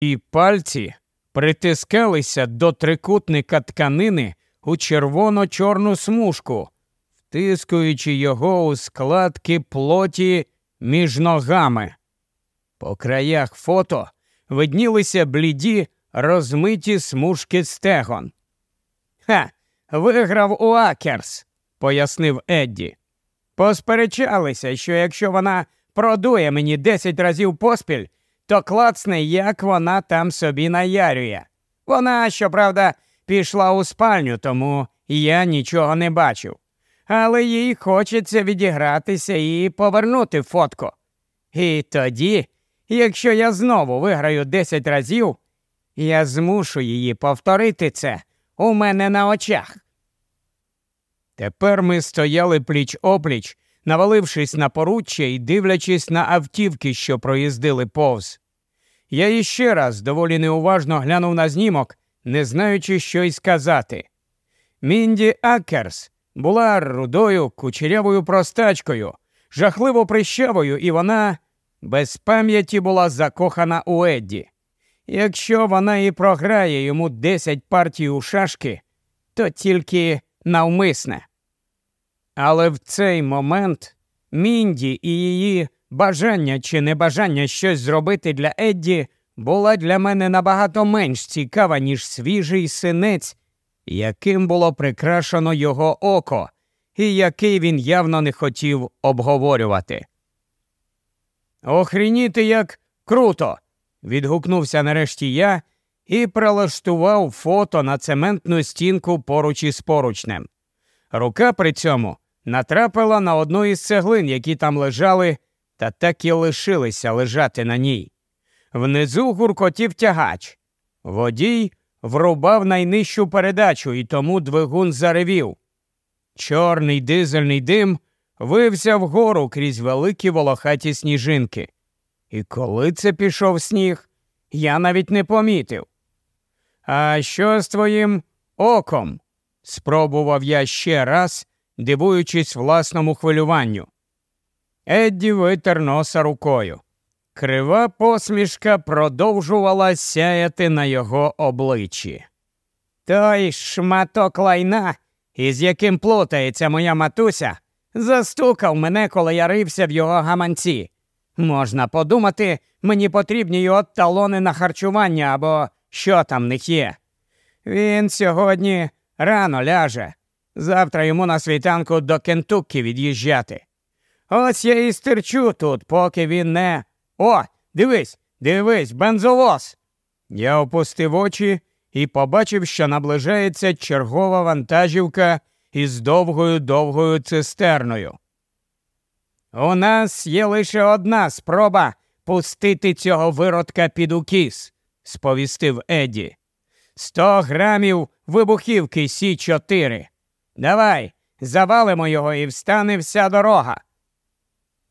і пальці притискалися до трикутника тканини у червоно-чорну смужку, втискуючи його у складки плоті між ногами. По краях фото виднілися бліді розмиті смужки стегон. Ха, виграв у Акерс, пояснив Едді. Посперечалися, що якщо вона продує мені десять разів поспіль, то клацне, як вона там собі наярює. Вона, щоправда, пішла у спальню, тому я нічого не бачив. Але їй хочеться відігратися і повернути фотку. І тоді, якщо я знову виграю десять разів, я змушу її повторити це у мене на очах. Тепер ми стояли пліч опліч, навалившись на поруччя і дивлячись на автівки, що проїздили повз. Я іще раз доволі неуважно глянув на знімок, не знаючи, що й сказати. Мінді Акерс була рудою, кучерявою простачкою, жахливо прищавою, і вона без пам'яті була закохана у Едді. Якщо вона і програє йому десять партій у шашки, то тільки навмисне. Але в цей момент Мінді і її бажання чи небажання щось зробити для Едді була для мене набагато менш цікава, ніж свіжий синець, яким було прикрашено його око, і який він явно не хотів обговорювати. Охрініти як круто. відгукнувся нарешті я і прилаштував фото на цементну стінку поруч із поручнем. Рука при цьому натрапила на одну із цеглин, які там лежали, та так і лишилися лежати на ній. Внизу гуркотів тягач. Водій врубав найнижчу передачу, і тому двигун заревів. Чорний дизельний дим вився вгору крізь великі волохаті сніжинки. І коли це пішов сніг, я навіть не помітив. А що з твоїм оком? спробував я ще раз, дивуючись власному хвилюванню. Едді витер носа рукою. Крива посмішка продовжувала сяяти на його обличчі. Той шматок лайна, із яким плутається моя матуся, застукав мене, коли я рився в його гаманці. Можна подумати, мені потрібні його талони на харчування або що там них є. Він сьогодні рано ляже. Завтра йому на світанку до Кентуккі від'їжджати. Ось я і стерчу тут, поки він не. О, дивись, дивись, бензовоз. Я опустив очі і побачив, що наближається чергова вантажівка із довгою довгою цистерною. У нас є лише одна спроба пустити цього виродка під укіс, сповістив Еді. Сто грамів вибухівки Сі 4 Давай, завалимо його і встане вся дорога.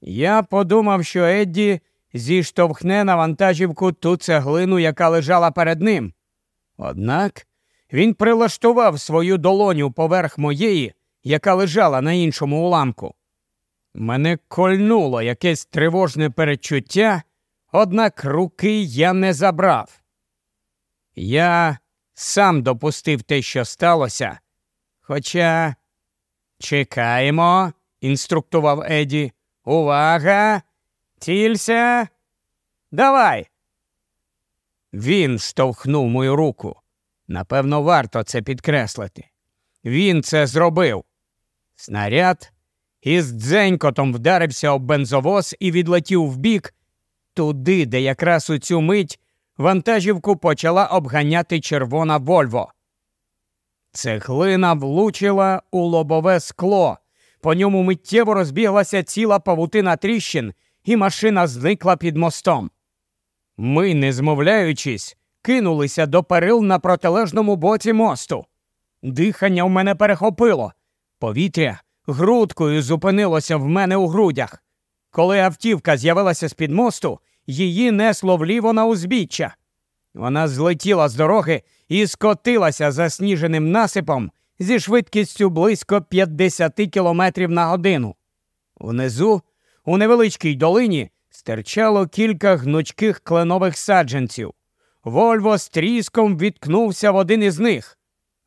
Я подумав, що Едді зіштовхне на вантажівку ту цеглину, яка лежала перед ним. Однак він прилаштував свою долоню поверх моєї, яка лежала на іншому уламку. Мене кольнуло якесь тривожне перечуття, однак руки я не забрав. Я сам допустив те, що сталося. Хоча чекаємо, інструктував Еді. Увага! Цілься! Давай! Він штовхнув мою руку. Напевно, варто це підкреслити. Він це зробив. Снаряд із дзенькотом вдарився об бензовоз і відлетів вбік, туди, де якраз у цю мить вантажівку почала обганяти червона Вольво. Цеглина влучила у лобове скло. По ньому миттєво розбіглася ціла павутина тріщин, і машина зникла під мостом. Ми, не змовляючись, кинулися до перил на протилежному боці мосту. Дихання в мене перехопило. Повітря грудкою зупинилося в мене у грудях. Коли автівка з'явилася з під мосту, її несло вліво на узбіччя. Вона злетіла з дороги і скотилася засніженим насипом зі швидкістю близько 50 кілометрів на годину. Внизу, у невеличкій долині, стирчало кілька гнучких кленових саджанців. Вольво з тріском відкнувся в один із них.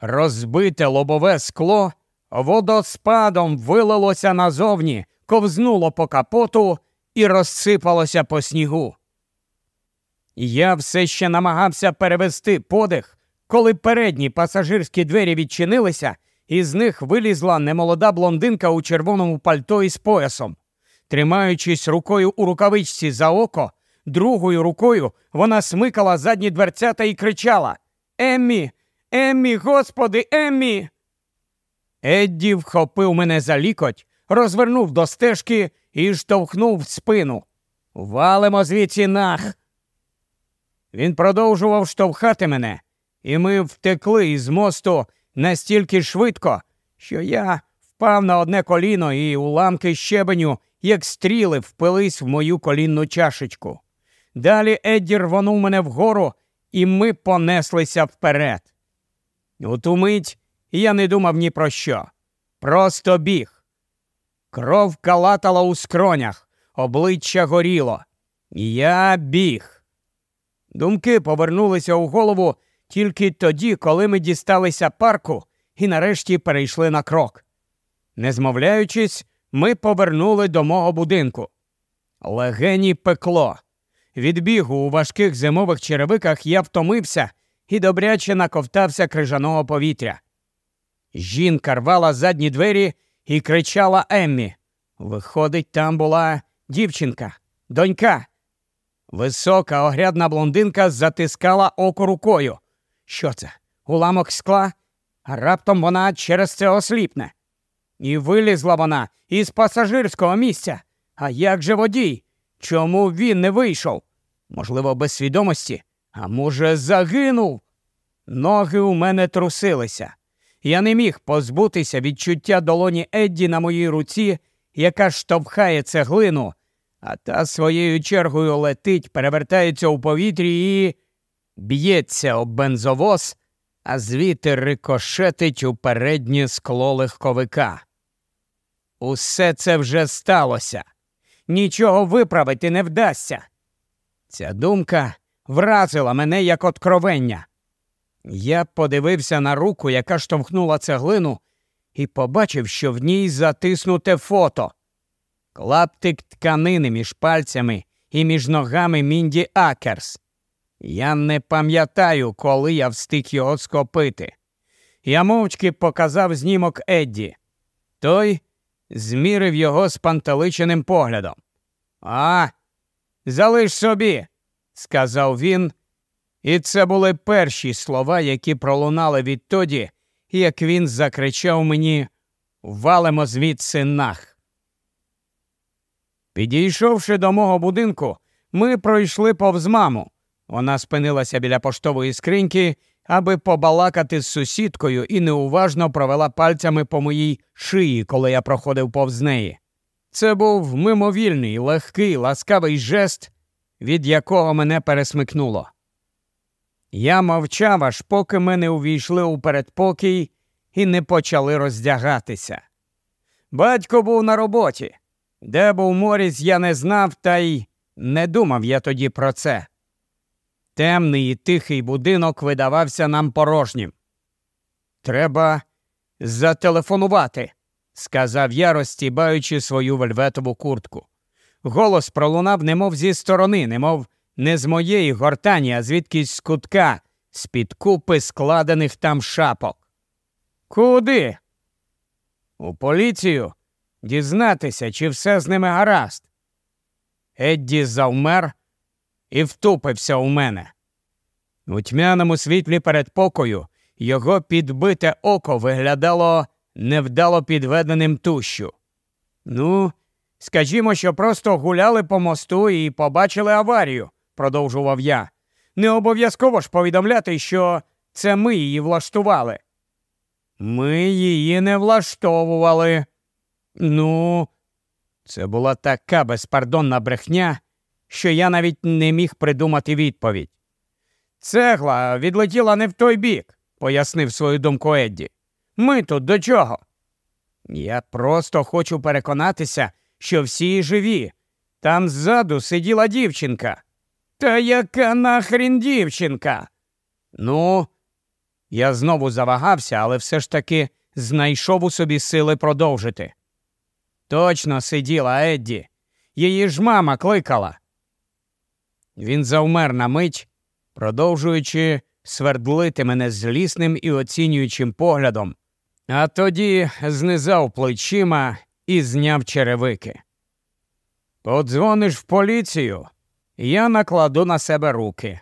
Розбите лобове скло водоспадом вилилося назовні, ковзнуло по капоту і розсипалося по снігу. Я все ще намагався перевести подих, коли передні пасажирські двері відчинилися, і з них вилізла немолода блондинка у червоному пальто із поясом. Тримаючись рукою у рукавичці за око, другою рукою вона смикала задні дверцята і кричала Еммі, Еммі, господи, Еммі. Едді вхопив мене за лікоть, розвернув до стежки і штовхнув в спину. Валимо звідси нах. Він продовжував штовхати мене, і ми втекли із мосту настільки швидко, що я впав на одне коліно і уламки щебеню, як стріли, впились в мою колінну чашечку. Далі Едді рвонув мене вгору, і ми понеслися вперед. У ту мить я не думав ні про що. Просто біг. Кров калатала у скронях, обличчя горіло. Я біг. Думки повернулися у голову тільки тоді, коли ми дісталися парку і нарешті перейшли на крок. Не змовляючись, ми повернули до мого будинку. Легені пекло. Від бігу у важких зимових черевиках я втомився і добряче наковтався крижаного повітря. Жінка рвала задні двері і кричала Еммі. Виходить, там була дівчинка, донька. Висока огрядна блондинка затискала око рукою. Що це? Уламок скла? А раптом вона через це осліпне. І вилізла вона із пасажирського місця. А як же водій? Чому він не вийшов? Можливо, без свідомості, а може, загинув? Ноги у мене трусилися. Я не міг позбутися відчуття долоні Едді на моїй руці, яка штовхає цеглину, а та своєю чергою летить, перевертається у повітрі і б'ється об бензовоз, а звідти рикошетить у переднє скло легковика. Усе це вже сталося. Нічого виправити не вдасться. Ця думка вразила мене як откровення. Я подивився на руку, яка штовхнула цеглину, і побачив, що в ній затиснуте фото. Клаптик тканини між пальцями і між ногами Мінді Акерс. Я не пам'ятаю, коли я встиг його скопити. Я мовчки показав знімок Едді. Той змірив його з пантеличеним поглядом. А, залиш собі, сказав він, і це були перші слова, які пролунали відтоді, як він закричав мені Валимо звідси нах. Підійшовши до мого будинку, ми пройшли повз маму. Вона спинилася біля поштової скриньки, аби побалакати з сусідкою і неуважно провела пальцями по моїй шиї, коли я проходив повз неї. Це був мимовільний, легкий, ласкавий жест, від якого мене пересмикнуло. Я мовчав, аж поки ми не увійшли у передпокій і не почали роздягатися. Батько був на роботі. Де був Моріс, я не знав, та й не думав я тоді про це. Темний і тихий будинок видавався нам порожнім. Треба зателефонувати, сказав я, розтібаючи свою вельветову куртку. Голос пролунав, немов зі сторони, немов не з моєї гортані, а звідкись з кутка, з під купи складених там шапок. Куди? У поліцію дізнатися, чи все з ними гаразд. Едді завмер і втупився у мене. У тьмяному світлі передпокою його підбите око виглядало невдало підведеним тущу. Ну, скажімо, що просто гуляли по мосту і побачили аварію, продовжував я. Не обов'язково ж повідомляти, що це ми її влаштували. Ми її не влаштовували. Ну, це була така безпардонна брехня, що я навіть не міг придумати відповідь. Цегла відлетіла не в той бік, пояснив свою думку Едді. Ми тут до чого? Я просто хочу переконатися, що всі живі. Там ззаду сиділа дівчинка. Та яка нахрін дівчинка? Ну, я знову завагався, але все ж таки знайшов у собі сили продовжити. Точно сиділа Едді. Її ж мама кликала. Він завмер на мить, продовжуючи свердлити мене злісним і оцінюючим поглядом, а тоді знизав плечима і зняв черевики. Подзвониш в поліцію, я накладу на себе руки.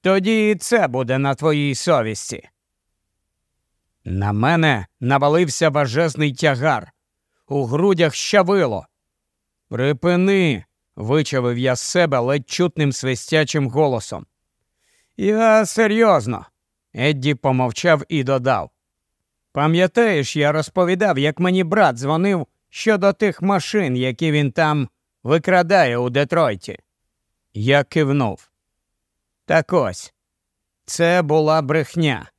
Тоді і це буде на твоїй совісті. На мене навалився важезний тягар. У грудях щавило. Припини, вичавив я з себе ледь чутним свистячим голосом. Я серйозно. Едді помовчав і додав. Пам'ятаєш, я розповідав, як мені брат дзвонив щодо тих машин, які він там викрадає у Детройті. Я кивнув. Так ось, це була брехня.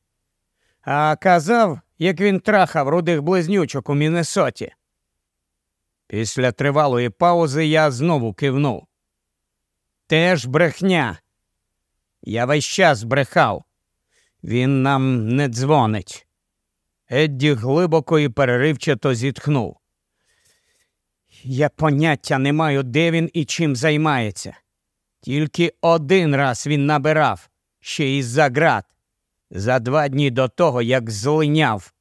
А казав, як він трахав рудих близнючок у Міннесоті. Після тривалої паузи я знову кивнув. Теж брехня. Я весь час брехав. Він нам не дзвонить. Едді глибоко і переривчато зітхнув. Я поняття не маю, де він і чим займається. Тільки один раз він набирав, ще із за град, за два дні до того, як злиняв.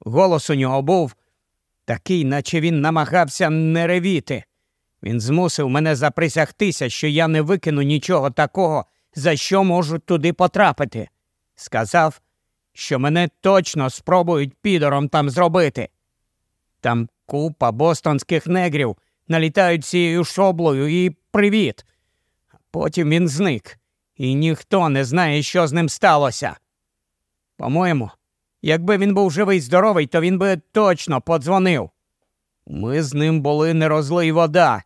Голос у нього був такий, наче він намагався не ревіти. Він змусив мене заприсягтися, що я не викину нічого такого, за що можу туди потрапити. Сказав, що мене точно спробують підором там зробити. Там купа бостонських негрів налітають цією шоблою і привіт. Потім він зник, і ніхто не знає, що з ним сталося. По-моєму, якби він був живий здоровий, то він би точно подзвонив. Ми з ним були не розлий вода.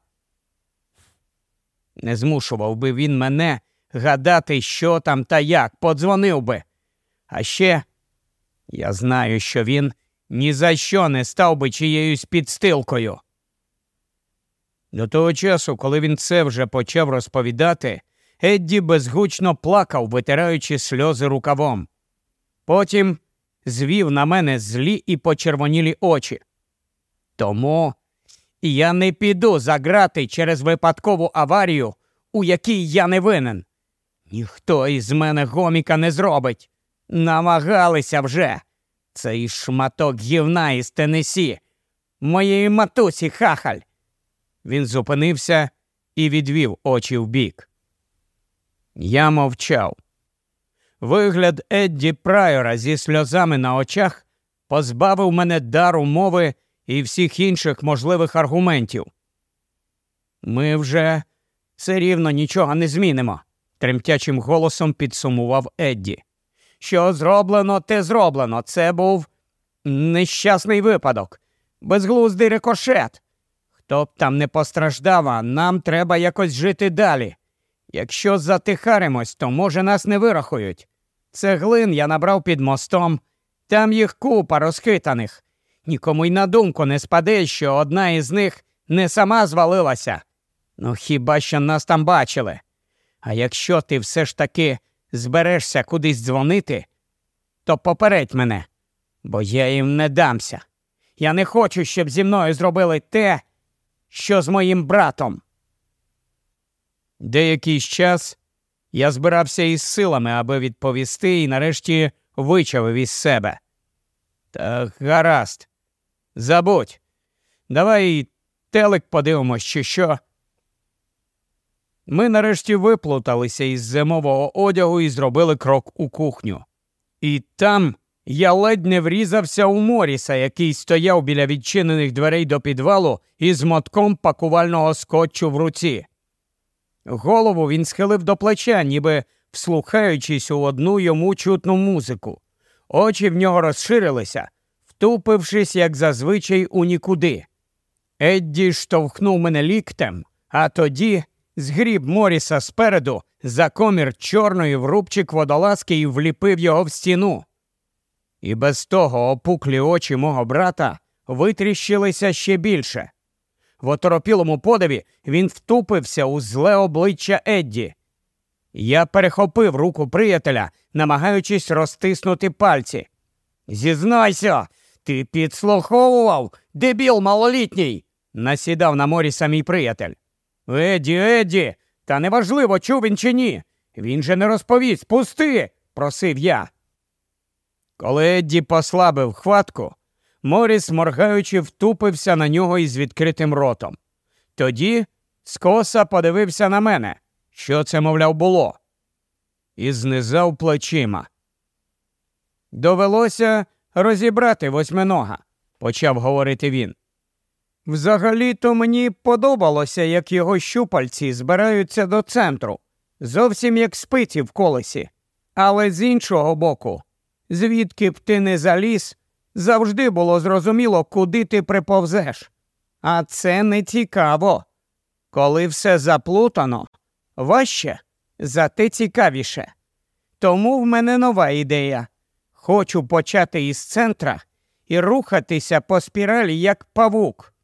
Не змушував би він мене гадати, що там та як, подзвонив би. А ще я знаю, що він ні за що не став би чиєюсь підстилкою. До того часу, коли він це вже почав розповідати, Едді безгучно плакав, витираючи сльози рукавом. Потім звів на мене злі і почервонілі очі. Тому я не піду за грати через випадкову аварію, у якій я не винен. Ніхто із мене гоміка не зробить. Намагалися вже. Цей шматок гівна із Тенесі, моєї матусі хахаль. Він зупинився і відвів очі вбік. Я мовчав. Вигляд Едді Прайора зі сльозами на очах позбавив мене дару мови і всіх інших можливих аргументів. Ми вже все рівно нічого не змінимо, тремтячим голосом підсумував Едді. Що зроблено, те зроблено. Це був нещасний випадок, безглуздий рикошет. Хто б там не постраждав, а нам треба якось жити далі. Якщо затихаримось, то, може, нас не вирахують. Цеглин я набрав під мостом, там їх купа розхитаних. Нікому й на думку не спаде, що одна із них не сама звалилася. Ну хіба що нас там бачили? А якщо ти все ж таки зберешся кудись дзвонити, то попередь мене, бо я їм не дамся. Я не хочу, щоб зі мною зробили те, що з моїм братом. Деякий час я збирався із силами, аби відповісти, і нарешті вичавив із себе. Та гаразд, забудь, давай телек подивимось, чи що. Ми нарешті виплуталися із зимового одягу і зробили крок у кухню. І там я ледь не врізався у Моріса, який стояв біля відчинених дверей до підвалу із мотком пакувального скотчу в руці. Голову він схилив до плеча, ніби вслухаючись у одну йому чутну музику. Очі в нього розширилися, втупившись, як зазвичай, у нікуди. Едді штовхнув мене ліктем, а тоді згріб Моріса спереду за комір чорної в рубчик водолазки і вліпив його в стіну. І без того опуклі очі мого брата витріщилися ще більше. В оторопілому подиві він втупився у зле обличчя Едді. Я перехопив руку приятеля, намагаючись розтиснути пальці. Зізнайся, ти підслуховував, дебіл малолітній, насідав на морі самій приятель. Еді, Еді, та неважливо, чув він чи ні. Він же не розповість, пусти, просив я. Коли Едді послабив хватку, Моріс, моргаючи, втупився на нього із відкритим ротом. Тоді скоса подивився на мене, що це, мовляв, було, і знизав плечима. Довелося розібрати восьминога, почав говорити він. Взагалі-то мені подобалося, як його щупальці збираються до центру, зовсім як спиці в колесі. Але з іншого боку, звідки б ти не заліз, завжди було зрозуміло, куди ти приповзеш. А це не цікаво. Коли все заплутано, важче, зате цікавіше. Тому в мене нова ідея. Хочу почати із центра і рухатися по спіралі, як павук.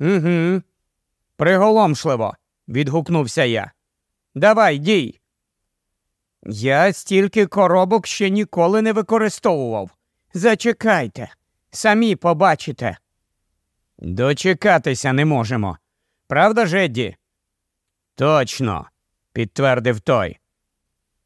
Угу. Приголомшливо, відгукнувся я. Давай, дій. Я стільки коробок ще ніколи не використовував. Зачекайте, самі побачите. Дочекатися не можемо. Правда, Жедді? Точно, підтвердив той.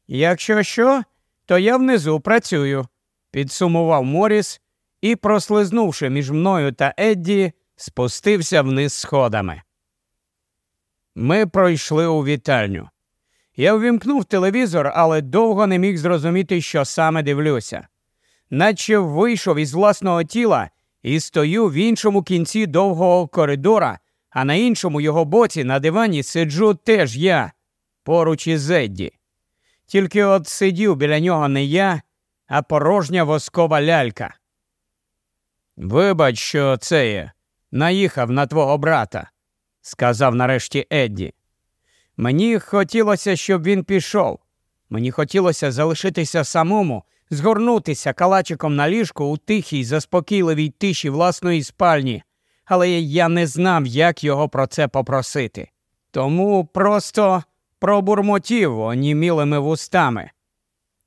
Якщо що, то я внизу працюю, підсумував Моріс і, прослизнувши між мною та Едді, спустився вниз сходами. Ми пройшли у вітальню. Я увімкнув телевізор, але довго не міг зрозуміти, що саме дивлюся, наче вийшов із власного тіла і стою в іншому кінці довгого коридора, а на іншому його боці на дивані сиджу теж я, поруч із Едді. Тільки от сидів біля нього не я, а порожня воскова лялька. Вибач, що це є, наїхав на твого брата, сказав нарешті Едді. Мені хотілося, щоб він пішов. Мені хотілося залишитися самому, згорнутися калачиком на ліжку у тихій, заспокійливій тиші власної спальні, але я не знав, як його про це попросити. Тому просто пробурмотів онімілими вустами.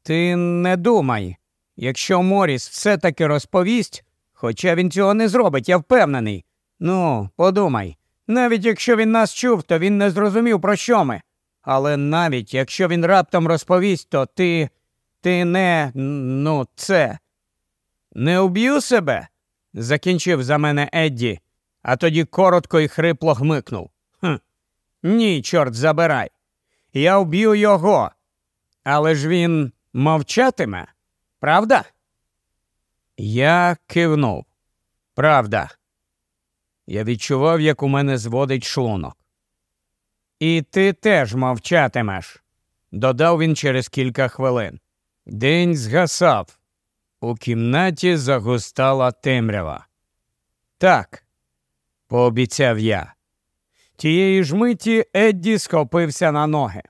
Ти не думай, якщо Моріс все таки розповість, хоча він цього не зробить, я впевнений. Ну, подумай, навіть якщо він нас чув, то він не зрозумів, про що ми. Але навіть якщо він раптом розповість, то ти. Ти не. ну, це. Не уб'ю себе? закінчив за мене Едді, а тоді коротко і хрипло гмикнув. «Хм, Ні, чорт забирай. Я вб'ю його. Але ж він мовчатиме, правда? Я кивнув. Правда. Я відчував, як у мене зводить шлунок. І ти теж мовчатимеш, додав він через кілька хвилин. День згасав. У кімнаті загустала темрява. Так, пообіцяв я. Тієї ж миті Едді схопився на ноги.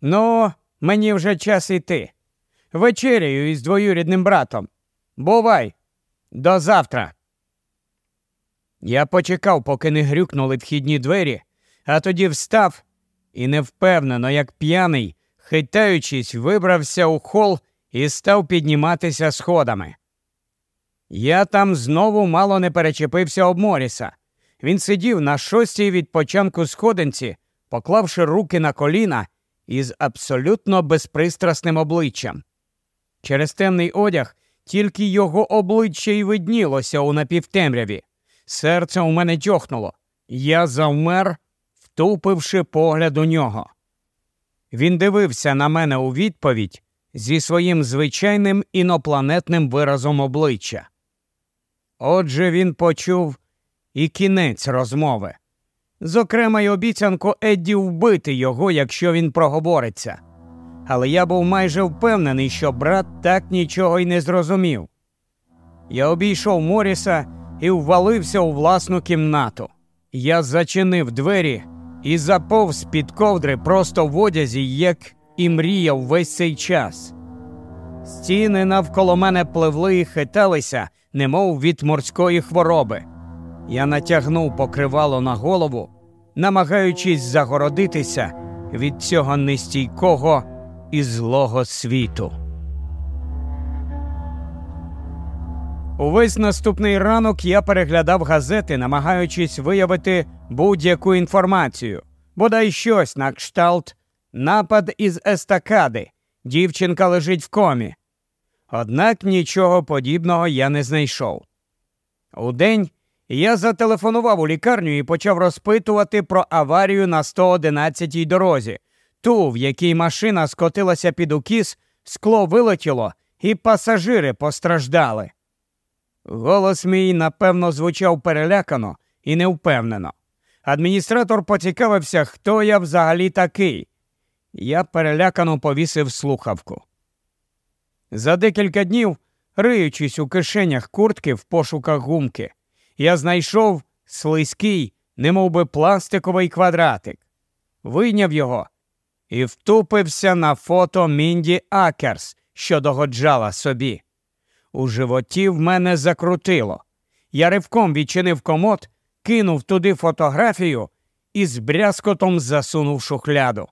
Ну, мені вже час іти. Вечеряю із двоюрідним братом. Бувай, до завтра. Я почекав, поки не грюкнули вхідні двері, а тоді встав і невпевнено, як п'яний, хитаючись, вибрався у хол і став підніматися сходами. Я там знову мало не перечепився об Моріса. Він сидів на шостій від початку сходинці, поклавши руки на коліна із абсолютно безпристрасним обличчям. Через темний одяг тільки його обличчя й виднілося у напівтемряві. Серце у мене тьохнуло. Я завмер, втупивши погляд у нього. Він дивився на мене у відповідь зі своїм звичайним інопланетним виразом обличчя. Отже, він почув і кінець розмови. Зокрема, й обіцянку Едді вбити його, якщо він проговориться. Але я був майже впевнений, що брат так нічого й не зрозумів. Я обійшов Моріса і ввалився у власну кімнату. Я зачинив двері і заповз під ковдри просто в одязі, як і мріяв весь цей час. Стіни навколо мене пливли і хиталися, немов від морської хвороби. Я натягнув покривало на голову, намагаючись загородитися від цього нестійкого і злого світу. Увесь наступний ранок я переглядав газети, намагаючись виявити будь-яку інформацію, бодай щось на кшталт, напад із естакади. Дівчинка лежить в комі. Однак нічого подібного я не знайшов. Удень я зателефонував у лікарню і почав розпитувати про аварію на 111-й дорозі, ту, в якій машина скотилася під укіс, скло вилетіло, і пасажири постраждали. Голос мій, напевно, звучав перелякано і невпевнено. Адміністратор поцікавився, хто я взагалі такий. Я перелякано повісив слухавку. За декілька днів, риючись у кишенях куртки в пошуках гумки, я знайшов слизький, немовби пластиковий квадратик, вийняв його і втупився на фото Мінді Акерс, що догоджала собі. У животі в мене закрутило. Я ривком відчинив комод, кинув туди фотографію і з брязкотом засунув шухляду.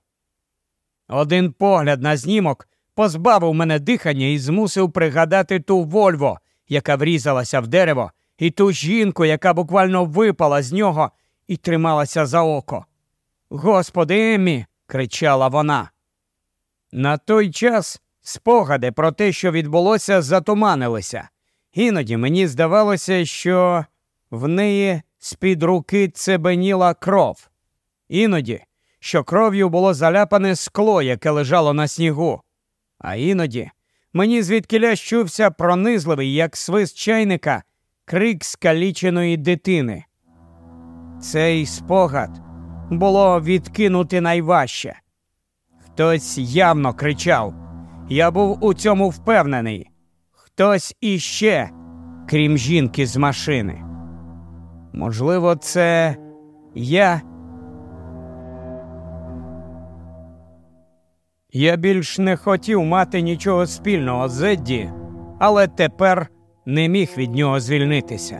Один погляд на знімок позбавив мене дихання і змусив пригадати ту Вольво, яка врізалася в дерево, і ту жінку, яка буквально випала з нього і трималася за око. Господи Еммі, кричала вона. На той час спогади про те, що відбулося, затуманилися. Іноді мені здавалося, що в неї з-під руки цебеніла кров. Іноді, що кров'ю було заляпане скло, яке лежало на снігу. А іноді мені звідкиля щувся пронизливий, як свист чайника, крик скаліченої дитини. Цей спогад було відкинути найважче. Хтось явно кричав. Я був у цьому впевнений. Хтось іще, крім жінки з машини. Можливо, це я. Я більш не хотів мати нічого спільного з Едді, але тепер не міг від нього звільнитися.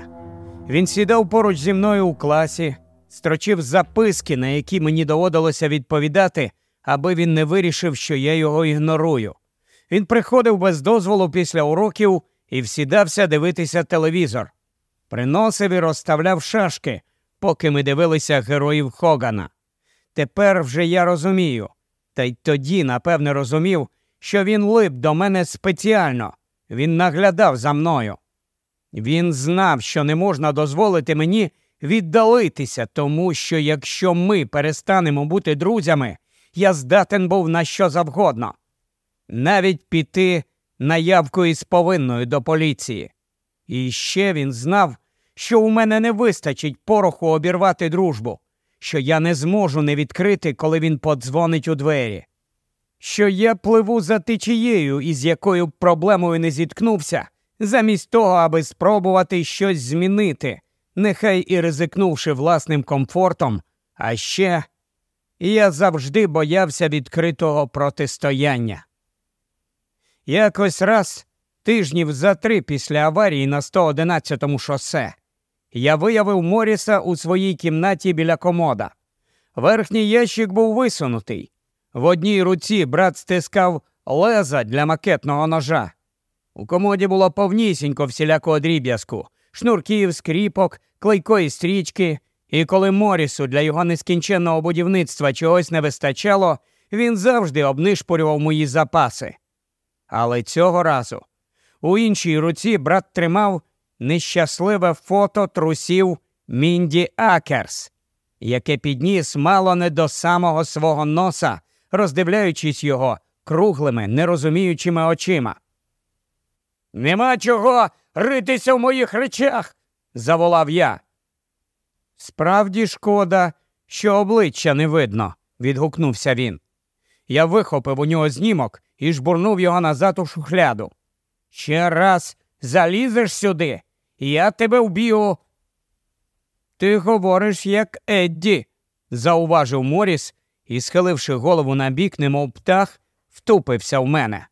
Він сідав поруч зі мною у класі, строчив записки, на які мені доводилося відповідати, аби він не вирішив, що я його ігнорую. Він приходив без дозволу після уроків і всідався дивитися телевізор, приносив і розставляв шашки, поки ми дивилися героїв Хогана. Тепер вже я розумію, та й тоді, напевне, розумів, що він лип до мене спеціально, він наглядав за мною. Він знав, що не можна дозволити мені віддалитися, тому що якщо ми перестанемо бути друзями, я здатен був на що завгодно, навіть піти на явку із повинною до поліції. І ще він знав, що у мене не вистачить пороху обірвати дружбу, що я не зможу не відкрити, коли він подзвонить у двері, що я пливу за течією, із якою проблемою не зіткнувся, замість того, аби спробувати щось змінити, нехай і ризикнувши власним комфортом, а ще я завжди боявся відкритого протистояння. Якось раз, тижнів за три після аварії на 111-му шосе, я виявив Моріса у своїй кімнаті біля комода. Верхній ящик був висунутий. В одній руці брат стискав леза для макетного ножа. У комоді було повнісінько всілякого дріб'язку, шнурків, скріпок, клейкої стрічки, і коли Морісу для його нескінченного будівництва чогось не вистачало, він завжди обнишпорював мої запаси. Але цього разу у іншій руці брат тримав нещасливе фото трусів Мінді Акерс, яке підніс мало не до самого свого носа, роздивляючись його круглими, нерозуміючими очима. Нема чого ритися в моїх речах, заволав я. Справді шкода, що обличчя не видно, відгукнувся він. Я вихопив у нього знімок і жбурнув його назад у шухляду. Ще раз залізеш сюди, я тебе вб'ю. Ти говориш, як Едді, зауважив Моріс і, схиливши голову на бік, немов птах, втупився в мене.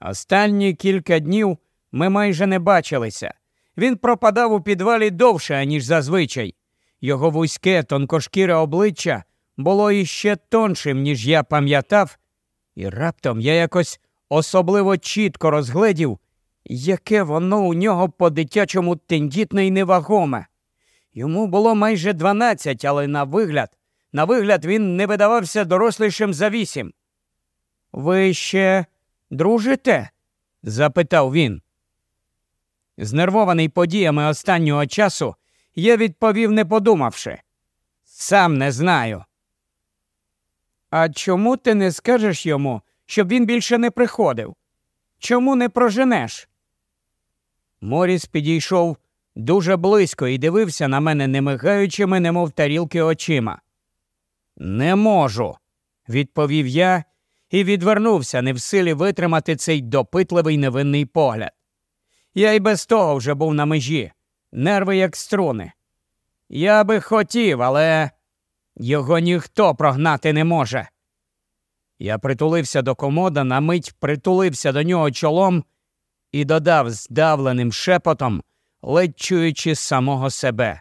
Останні кілька днів ми майже не бачилися. Він пропадав у підвалі довше, аніж зазвичай. Його вузьке, тонкошкіре обличчя було іще тоншим, ніж я пам'ятав, і раптом я якось особливо чітко розгледів, яке воно у нього по дитячому тендітне й невагоме. Йому було майже дванадцять, але на вигляд, на вигляд, він не видавався дорослішим за вісім. Ви ще дружите? запитав він. Знервований подіями останнього часу, я відповів, не подумавши. Сам не знаю. А чому ти не скажеш йому, щоб він більше не приходив? Чому не проженеш? Моріс підійшов дуже близько і дивився на мене немигаючими, немов тарілки очима. Не можу, відповів я і відвернувся, не в силі витримати цей допитливий невинний погляд. Я й без того вже був на межі, нерви як струни. Я би хотів, але його ніхто прогнати не може. Я притулився до комода, на мить притулився до нього чолом і додав здавленим шепотом, ледь чуючи самого себе.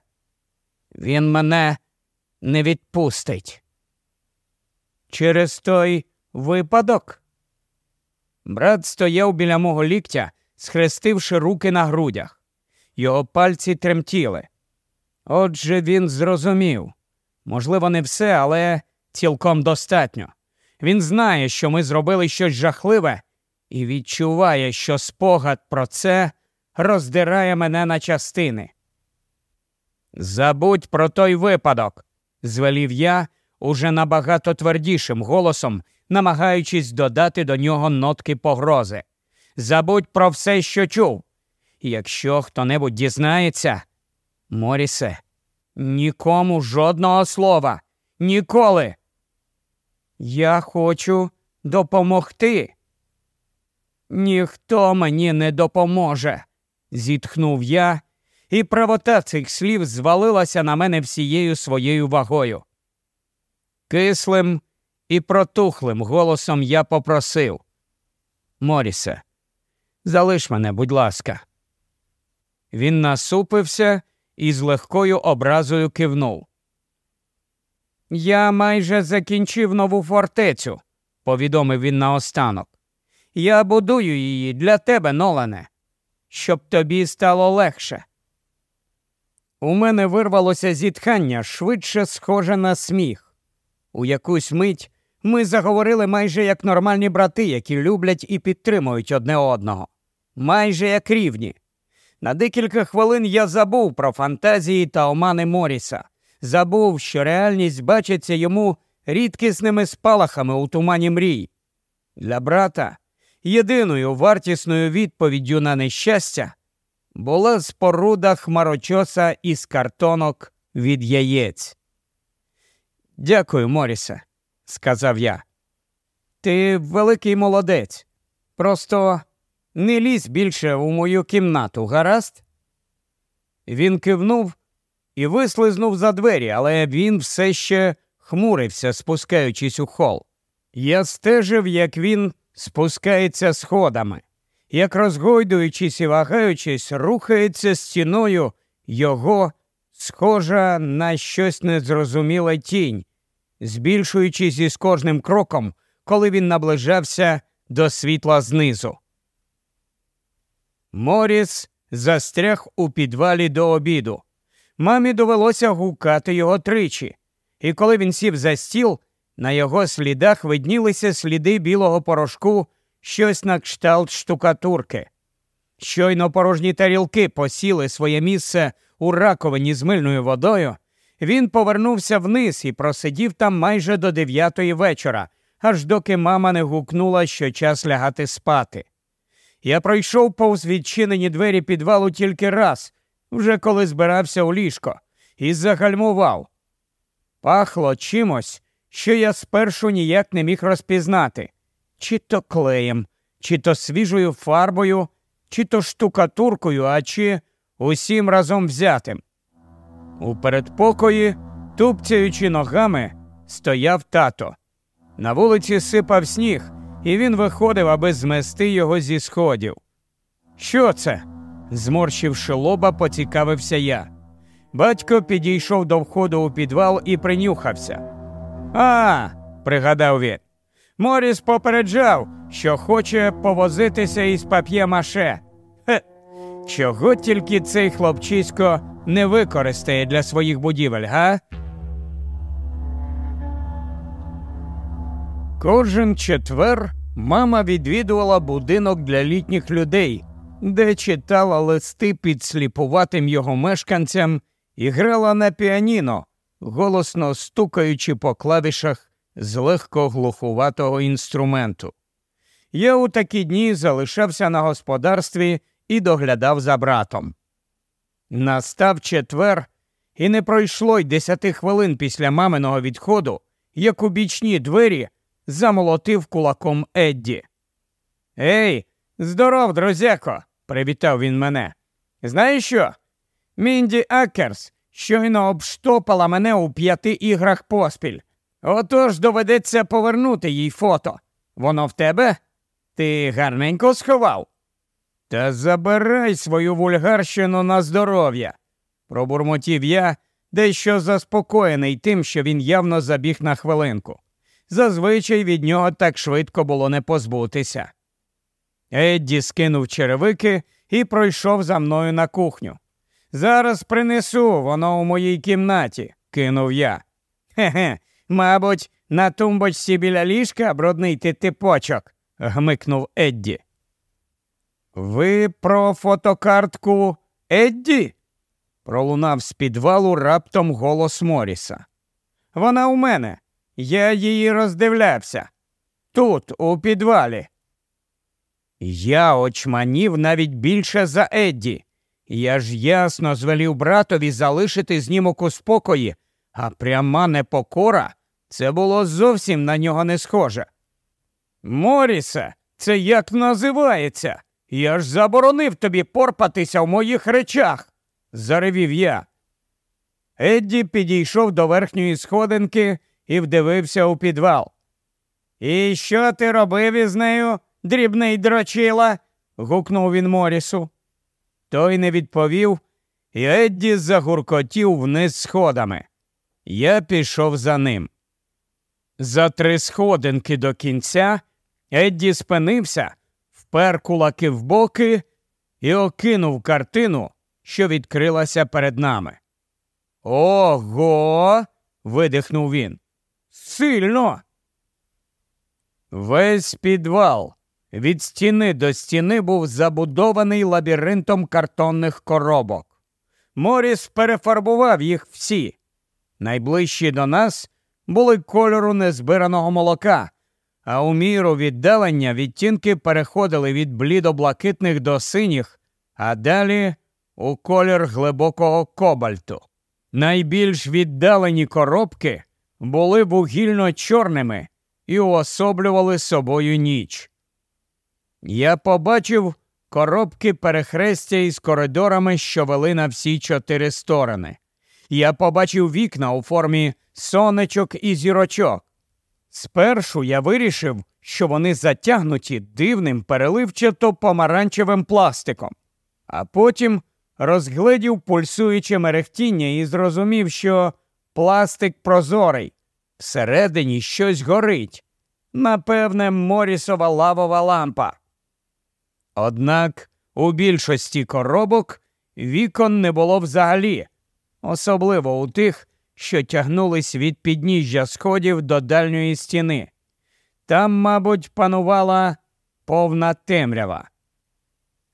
Він мене не відпустить. Через той випадок. Брат стояв біля мого ліктя, схрестивши руки на грудях. Його пальці тремтіли. Отже, він зрозумів. Можливо, не все, але цілком достатньо. Він знає, що ми зробили щось жахливе, і відчуває, що спогад про це роздирає мене на частини. Забудь про той випадок, звелів я уже набагато твердішим голосом, намагаючись додати до нього нотки погрози. Забудь про все, що чув. Якщо хто небудь дізнається, Морісе, нікому жодного слова, ніколи. Я хочу допомогти. Ніхто мені не допоможе, зітхнув я, і правота цих слів звалилася на мене всією своєю вагою. Кислим і протухлим голосом я попросив Морісе, залиш мене, будь ласка. Він насупився і з легкою образою кивнув. Я майже закінчив нову фортецю, повідомив він наостанок. Я будую її для тебе, Нолане, щоб тобі стало легше. У мене вирвалося зітхання швидше схоже на сміх. У якусь мить ми заговорили майже як нормальні брати, які люблять і підтримують одне одного, майже як рівні. На декілька хвилин я забув про фантазії та омани Моріса, забув, що реальність бачиться йому рідкісними спалахами у тумані мрій. Для брата єдиною вартісною відповіддю на нещастя була споруда хмарочоса із картонок від яєць. Дякую, Морісе, сказав я. Ти великий молодець. Просто не лізь більше у мою кімнату, гаразд? Він кивнув і вислизнув за двері, але він все ще хмурився, спускаючись у хол. Я стежив, як він спускається сходами, як розгойдуючись і вагаючись, рухається стіною його, схожа на щось незрозуміле тінь, збільшуючись із кожним кроком, коли він наближався до світла знизу. Моріс застряг у підвалі до обіду. Мамі довелося гукати його тричі, і коли він сів за стіл, на його слідах виднілися сліди білого порошку, щось на кшталт штукатурки. Щойно порожні тарілки посіли своє місце у раковині з мильною водою. Він повернувся вниз і просидів там майже до дев'ятої вечора, аж доки мама не гукнула, що час лягати спати. Я пройшов повз відчинені двері підвалу тільки раз, вже коли збирався у ліжко, і загальмував. Пахло чимось, що я спершу ніяк не міг розпізнати чи то клеєм, чи то свіжою фарбою, чи то штукатуркою, а чи усім разом взятим. У передпокої, тупцяючи ногами, стояв тато. На вулиці сипав сніг, і він виходив, аби змести його зі сходів. Що це? зморщивши лоба, поцікавився я. Батько підійшов до входу у підвал і принюхався. А, пригадав він. Моріс попереджав, що хоче повозитися із пап'є-маше. Хе, чого тільки цей хлопчисько не використає для своїх будівель, га? Кожен четвер мама відвідувала будинок для літніх людей, де читала листи під сліпуватим його мешканцям і грала на піаніно, голосно стукаючи по клавішах з легко глухуватого інструменту. Я у такі дні залишався на господарстві і доглядав за братом. Настав четвер, і не пройшло й десяти хвилин після маминого відходу, як у бічні двері замолотив кулаком Едді. Ей, здоров, друзяко! привітав він мене. Знаєш що? Мінді Акерс щойно обштопала мене у п'яти іграх поспіль. Отож доведеться повернути їй фото. Воно в тебе? Ти гарненько сховав? Та забирай свою вульгарщину на здоров'я, пробурмотів я, дещо заспокоєний тим, що він явно забіг на хвилинку. Зазвичай від нього так швидко було не позбутися. Едді скинув черевики і пройшов за мною на кухню. Зараз принесу воно у моїй кімнаті, кинув я. Хе-хе, мабуть, на тумбочці біля ліжка брудний ти типочок, гмикнув Едді. Ви про фотокартку Едді? пролунав з підвалу раптом голос Моріса. Вона у мене. Я її роздивлявся. Тут, у підвалі. Я очманів навіть більше за Едді. Я ж ясно звелів братові залишити знімок у спокої, а пряма непокора це було зовсім на нього не схоже. Морісе, це як називається? Я ж заборонив тобі порпатися в моїх речах, заревів я. Едді підійшов до верхньої сходинки і вдивився у підвал. І що ти робив із нею, дрібний дрочила? гукнув він Морісу. Той не відповів, і Едді загуркотів вниз сходами. Я пішов за ним. За три сходинки до кінця Едді спинився, впер кулаки в боки і окинув картину, що відкрилася перед нами. Ого. видихнув він. Сильно. Весь підвал від стіни до стіни був забудований лабіринтом картонних коробок. Моріс перефарбував їх всі. Найближчі до нас були кольору незбираного молока, а у міру віддалення відтінки переходили від блідоблакитних до синіх, а далі у колір глибокого кобальту. Найбільш віддалені коробки були вугільно чорними і уособлювали собою ніч. Я побачив коробки перехрестя із коридорами, що вели на всі чотири сторони. Я побачив вікна у формі сонечок і зірочок. Спершу я вирішив, що вони затягнуті дивним переливчато помаранчевим пластиком, а потім розгледів пульсуюче мерехтіння і зрозумів, що пластик прозорий, всередині щось горить. Напевне, Морісова лавова лампа. Однак у більшості коробок вікон не було взагалі, особливо у тих, що тягнулись від підніжжя сходів до дальньої стіни. Там, мабуть, панувала повна темрява.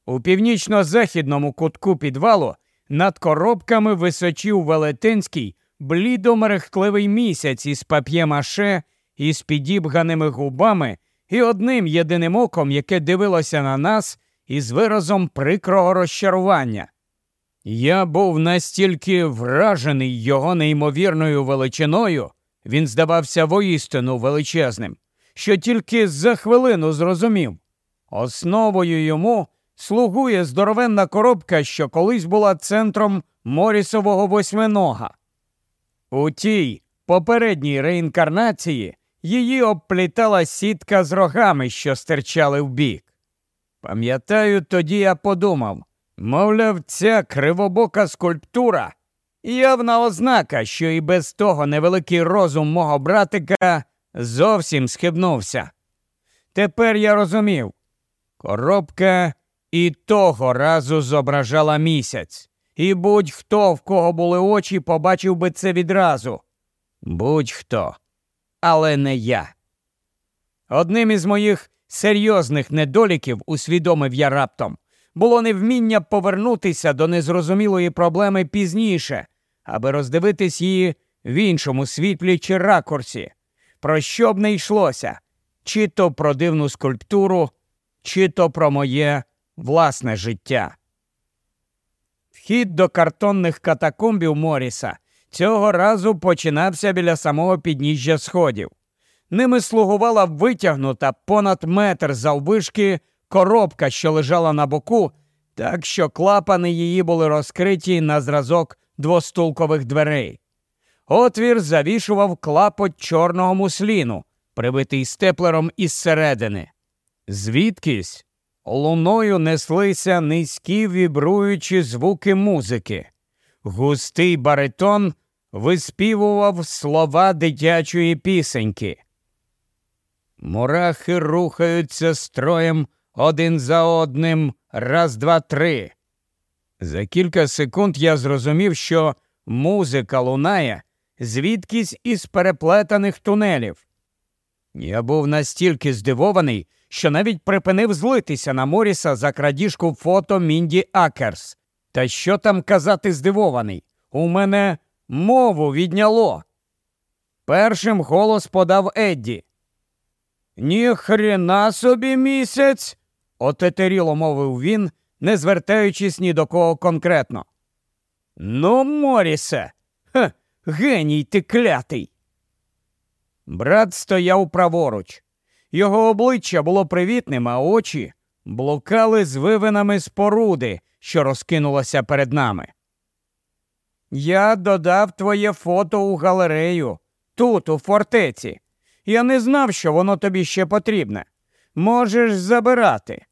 У північно-західному кутку підвалу над коробками височів велетенський блідомерехтливий місяць із пап'є-маше, із підібганими губами і одним єдиним оком, яке дивилося на нас із виразом прикрого розчарування. Я був настільки вражений його неймовірною величиною, він здавався воістину величезним, що тільки за хвилину зрозумів. Основою йому слугує здоровенна коробка, що колись була центром Морісового восьминога. У тій попередній реінкарнації її обплітала сітка з рогами, що стирчали вбік. Пам'ятаю, тоді я подумав мовляв, ця кривобока скульптура Явна ознака, що і без того невеликий розум мого братика зовсім схибнувся. Тепер я розумів, коробка і того разу зображала місяць, і будь-хто, в кого були очі, побачив би це відразу. Будь-хто, але не я. Одним із моїх серйозних недоліків, усвідомив я раптом, було невміння повернутися до незрозумілої проблеми пізніше, аби роздивитись її в іншому світлі чи ракурсі, про що б не йшлося, чи то про дивну скульптуру, чи то про моє власне життя. Вхід до картонних катакомбів Моріса цього разу починався біля самого підніжжя сходів. Ними слугувала витягнута понад метр заввишки коробка, що лежала на боку, так що клапани її були розкриті на зразок двостулкових дверей. Отвір завішував клапоть чорного мусліну, прибитий степлером із середини. Звідкись луною неслися низькі вібруючі звуки музики. Густий баритон виспівував слова дитячої пісеньки. Мурахи рухаються строєм один за одним, раз, два, три. За кілька секунд я зрозумів, що музика лунає звідкись із переплетаних тунелів. Я був настільки здивований, що навіть припинив злитися на Моріса за крадіжку фото Мінді Акерс. Та що там казати здивований? У мене мову відняло. Першим голос подав Едді. Ні хрена собі місяць, отетеріло мовив він, не звертаючись ні до кого конкретно. Ну, Морісе, ха, геній ти клятий. Брат стояв праворуч. Його обличчя було привітним, а очі блукали з вивинами споруди, що розкинулася перед нами. Я додав твоє фото у галерею, тут, у фортеці. Я не знав, що воно тобі ще потрібне. Можеш забирати.